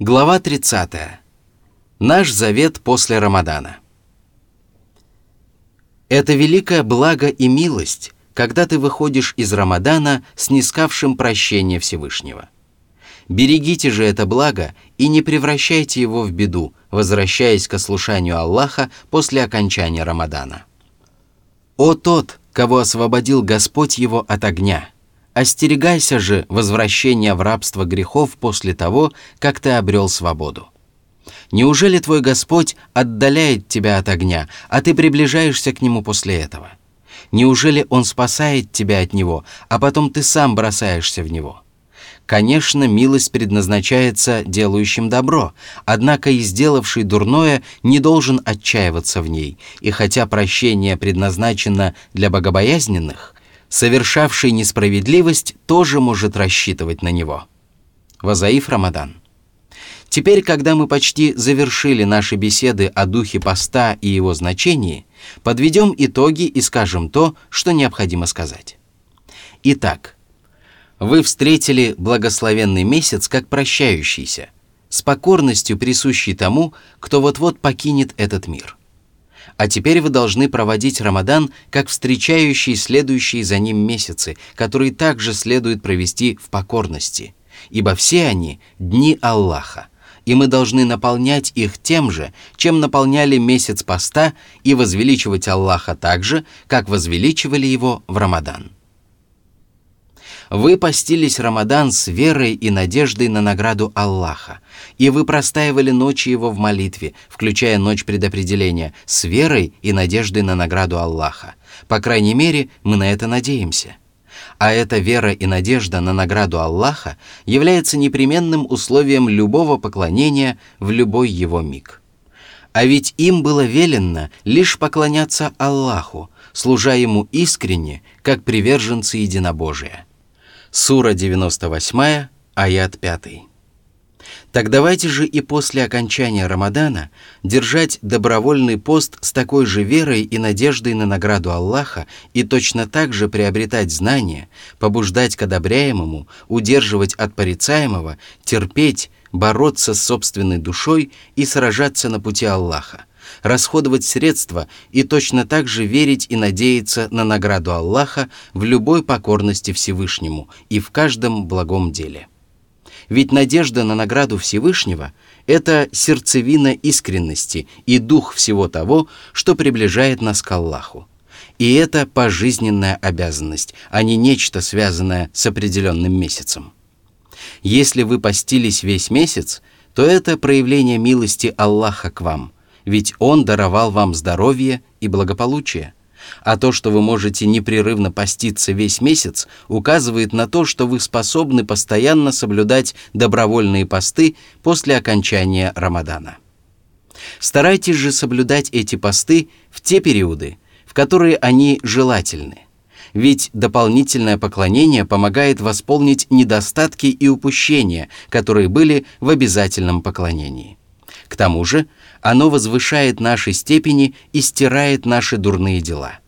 Глава 30. Наш завет после Рамадана. Это великое благо и милость, когда ты выходишь из Рамадана с нискавшим прощения Всевышнего. Берегите же это благо и не превращайте его в беду, возвращаясь к ослушанию Аллаха после окончания Рамадана. О тот, кого освободил Господь его от огня – Остерегайся же возвращения в рабство грехов после того, как ты обрел свободу. Неужели твой Господь отдаляет тебя от огня, а ты приближаешься к нему после этого? Неужели Он спасает тебя от него, а потом ты сам бросаешься в него? Конечно, милость предназначается делающим добро, однако и сделавший дурное не должен отчаиваться в ней, и хотя прощение предназначено для богобоязненных, совершавший несправедливость тоже может рассчитывать на него. Вазаиф Рамадан. Теперь, когда мы почти завершили наши беседы о духе поста и его значении, подведем итоги и скажем то, что необходимо сказать. Итак, вы встретили благословенный месяц как прощающийся, с покорностью присущий тому, кто вот-вот покинет этот мир – а теперь вы должны проводить Рамадан как встречающие следующие за ним месяцы, которые также следует провести в покорности, ибо все они – дни Аллаха, и мы должны наполнять их тем же, чем наполняли месяц поста, и возвеличивать Аллаха так же, как возвеличивали его в Рамадан. Вы постились Рамадан с верой и надеждой на награду Аллаха, и вы простаивали ночи его в молитве, включая ночь предопределения, с верой и надеждой на награду Аллаха. По крайней мере, мы на это надеемся. А эта вера и надежда на награду Аллаха является непременным условием любого поклонения в любой его миг. А ведь им было велено лишь поклоняться Аллаху, служа Ему искренне, как приверженцы единобожия – Сура 98, аят 5. Так давайте же и после окончания Рамадана держать добровольный пост с такой же верой и надеждой на награду Аллаха и точно так же приобретать знания, побуждать к одобряемому, удерживать от порицаемого, терпеть, бороться с собственной душой и сражаться на пути Аллаха – расходовать средства и точно так же верить и надеяться на награду Аллаха в любой покорности Всевышнему и в каждом благом деле. Ведь надежда на награду Всевышнего – это сердцевина искренности и дух всего того, что приближает нас к Аллаху. И это пожизненная обязанность, а не нечто, связанное с определенным месяцем. Если вы постились весь месяц, то это проявление милости Аллаха к вам, ведь Он даровал вам здоровье и благополучие. А то, что вы можете непрерывно поститься весь месяц, указывает на то, что вы способны постоянно соблюдать добровольные посты после окончания Рамадана. Старайтесь же соблюдать эти посты в те периоды, в которые они желательны. Ведь дополнительное поклонение помогает восполнить недостатки и упущения, которые были в обязательном поклонении. К тому же, оно возвышает наши степени и стирает наши дурные дела.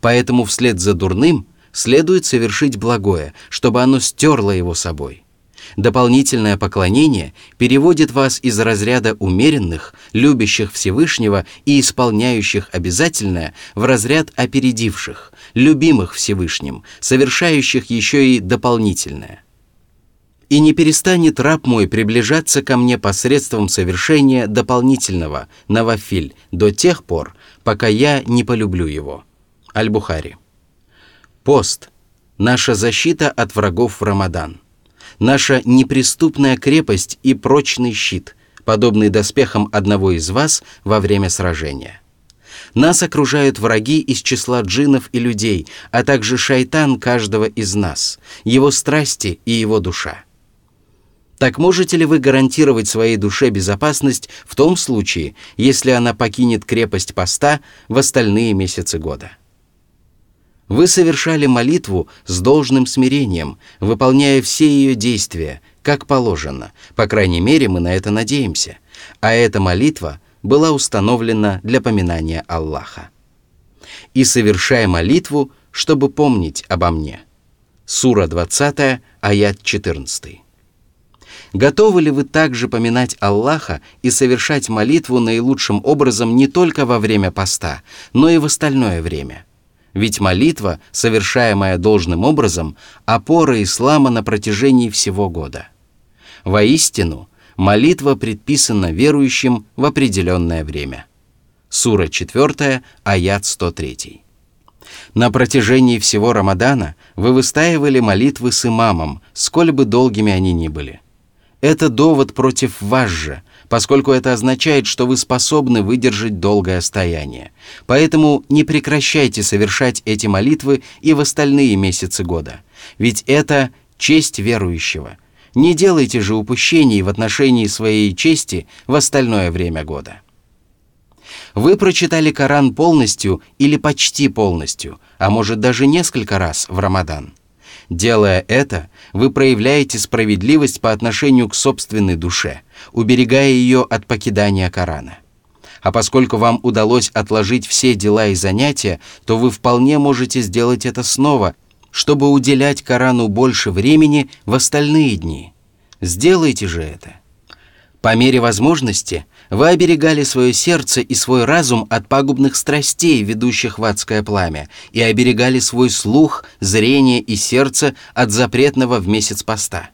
Поэтому вслед за дурным следует совершить благое, чтобы оно стерло его собой. Дополнительное поклонение переводит вас из разряда умеренных, любящих Всевышнего и исполняющих обязательное в разряд опередивших, любимых Всевышним, совершающих еще и дополнительное и не перестанет раб мой приближаться ко мне посредством совершения дополнительного навафиль до тех пор, пока я не полюблю его. Аль-Бухари. Пост – наша защита от врагов в Рамадан, наша неприступная крепость и прочный щит, подобный доспехам одного из вас во время сражения. Нас окружают враги из числа джинов и людей, а также шайтан каждого из нас, его страсти и его душа. Так можете ли вы гарантировать своей душе безопасность в том случае, если она покинет крепость поста в остальные месяцы года? Вы совершали молитву с должным смирением, выполняя все ее действия, как положено. По крайней мере, мы на это надеемся. А эта молитва была установлена для поминания Аллаха. И совершая молитву, чтобы помнить обо мне. Сура 20, аят 14. Готовы ли вы также поминать Аллаха и совершать молитву наилучшим образом не только во время поста, но и в остальное время? Ведь молитва, совершаемая должным образом, опора ислама на протяжении всего года. Воистину, молитва предписана верующим в определенное время. Сура 4, аят 103. На протяжении всего Рамадана вы выстаивали молитвы с имамом, сколь бы долгими они ни были – это довод против вас же, поскольку это означает, что вы способны выдержать долгое стояние. Поэтому не прекращайте совершать эти молитвы и в остальные месяцы года. Ведь это честь верующего. Не делайте же упущений в отношении своей чести в остальное время года. Вы прочитали Коран полностью или почти полностью, а может даже несколько раз в Рамадан – Делая это, вы проявляете справедливость по отношению к собственной душе, уберегая ее от покидания Корана. А поскольку вам удалось отложить все дела и занятия, то вы вполне можете сделать это снова, чтобы уделять Корану больше времени в остальные дни. Сделайте же это. По мере возможности вы оберегали свое сердце и свой разум от пагубных страстей, ведущих в адское пламя, и оберегали свой слух, зрение и сердце от запретного в месяц поста.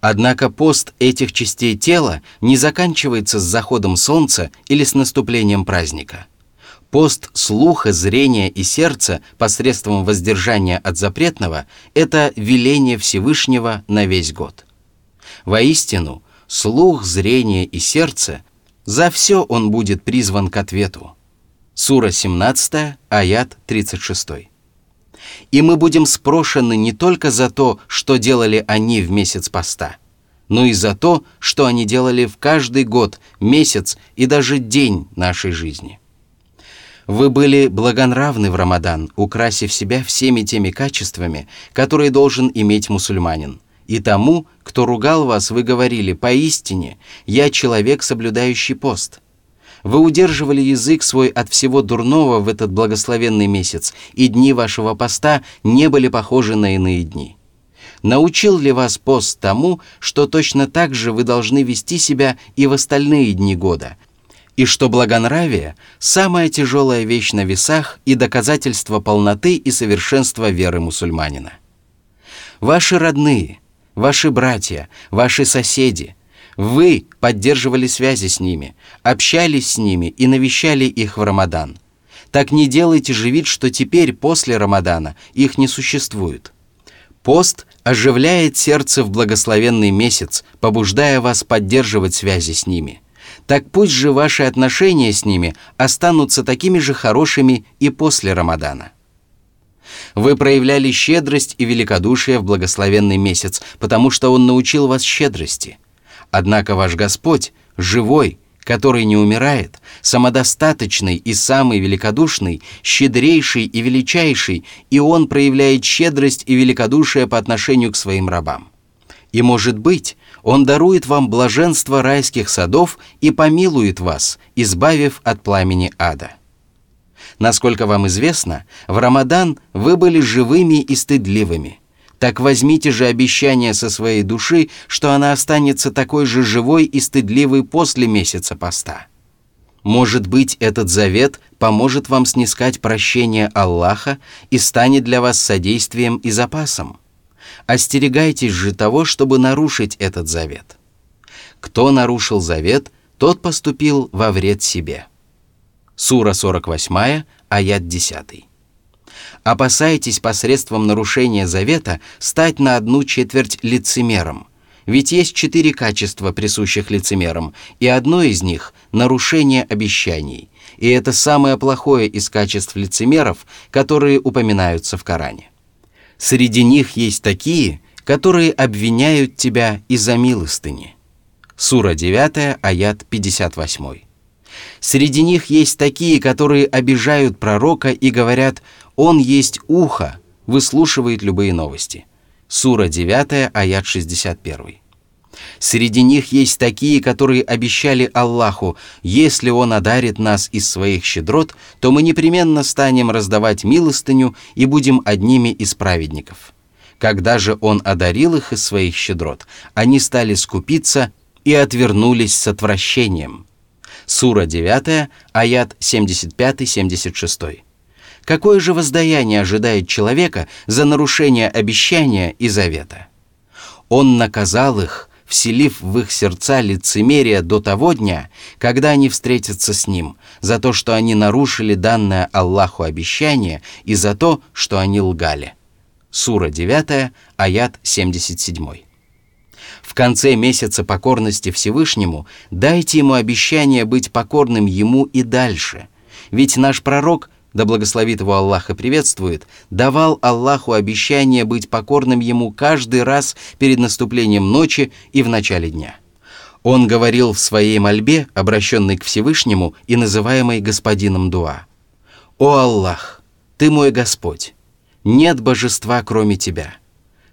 Однако пост этих частей тела не заканчивается с заходом солнца или с наступлением праздника. Пост слуха, зрения и сердца посредством воздержания от запретного – это веление Всевышнего на весь год. Воистину, слух, зрение и сердце за все он будет призван к ответу. Сура 17, аят 36. И мы будем спрошены не только за то, что делали они в месяц поста, но и за то, что они делали в каждый год, месяц и даже день нашей жизни. Вы были благонравны в Рамадан, украсив себя всеми теми качествами, которые должен иметь мусульманин – и тому, кто ругал вас, вы говорили, поистине, я человек, соблюдающий пост. Вы удерживали язык свой от всего дурного в этот благословенный месяц, и дни вашего поста не были похожи на иные дни. Научил ли вас пост тому, что точно так же вы должны вести себя и в остальные дни года, и что благонравие – самая тяжелая вещь на весах и доказательство полноты и совершенства веры мусульманина? Ваши родные – ваши братья, ваши соседи. Вы поддерживали связи с ними, общались с ними и навещали их в Рамадан. Так не делайте же вид, что теперь, после Рамадана, их не существует. Пост оживляет сердце в благословенный месяц, побуждая вас поддерживать связи с ними. Так пусть же ваши отношения с ними останутся такими же хорошими и после Рамадана. Вы проявляли щедрость и великодушие в благословенный месяц, потому что Он научил вас щедрости. Однако ваш Господь, живой, который не умирает, самодостаточный и самый великодушный, щедрейший и величайший, и Он проявляет щедрость и великодушие по отношению к своим рабам. И, может быть, Он дарует вам блаженство райских садов и помилует вас, избавив от пламени ада. Насколько вам известно, в Рамадан вы были живыми и стыдливыми. Так возьмите же обещание со своей души, что она останется такой же живой и стыдливой после месяца поста. Может быть, этот завет поможет вам снискать прощение Аллаха и станет для вас содействием и запасом. Остерегайтесь же того, чтобы нарушить этот завет. Кто нарушил завет, тот поступил во вред себе. Сура 48, аят 10. Опасайтесь посредством нарушения завета стать на одну четверть лицемером. Ведь есть четыре качества, присущих лицемерам, и одно из них – нарушение обещаний. И это самое плохое из качеств лицемеров, которые упоминаются в Коране. Среди них есть такие, которые обвиняют тебя из-за милостыни. Сура 9, аят 58. Среди них есть такие, которые обижают пророка и говорят «Он есть ухо», выслушивает любые новости. Сура 9, аят 61. Среди них есть такие, которые обещали Аллаху, если Он одарит нас из своих щедрот, то мы непременно станем раздавать милостыню и будем одними из праведников. Когда же Он одарил их из своих щедрот, они стали скупиться и отвернулись с отвращением. Сура 9, аят 75-76. Какое же воздаяние ожидает человека за нарушение обещания и завета? Он наказал их, вселив в их сердца лицемерие до того дня, когда они встретятся с Ним, за то, что они нарушили данное Аллаху обещание и за то, что они лгали. Сура 9, аят 77. Конце месяца покорности Всевышнему дайте ему обещание быть покорным ему и дальше. Ведь наш пророк, да благословит его Аллах и приветствует, давал Аллаху обещание быть покорным ему каждый раз перед наступлением ночи и в начале дня. Он говорил в своей мольбе, обращенной к Всевышнему и называемой господином Дуа. «О Аллах, Ты мой Господь, нет божества, кроме Тебя.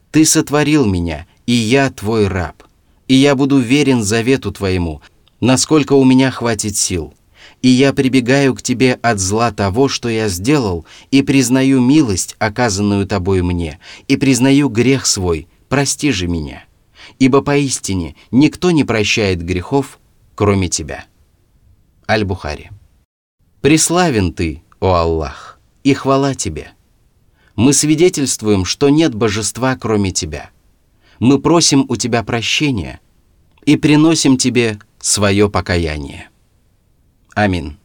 Ты сотворил меня, и я Твой раб, и я буду верен завету Твоему, насколько у меня хватит сил. И я прибегаю к Тебе от зла того, что я сделал, и признаю милость, оказанную Тобой мне, и признаю грех свой, прости же меня. Ибо поистине никто не прощает грехов, кроме Тебя. Аль-Бухари. Преславен Ты, о Аллах, и хвала Тебе мы свидетельствуем, что нет божества, кроме Тебя. Мы просим у Тебя прощения и приносим Тебе свое покаяние. Амин.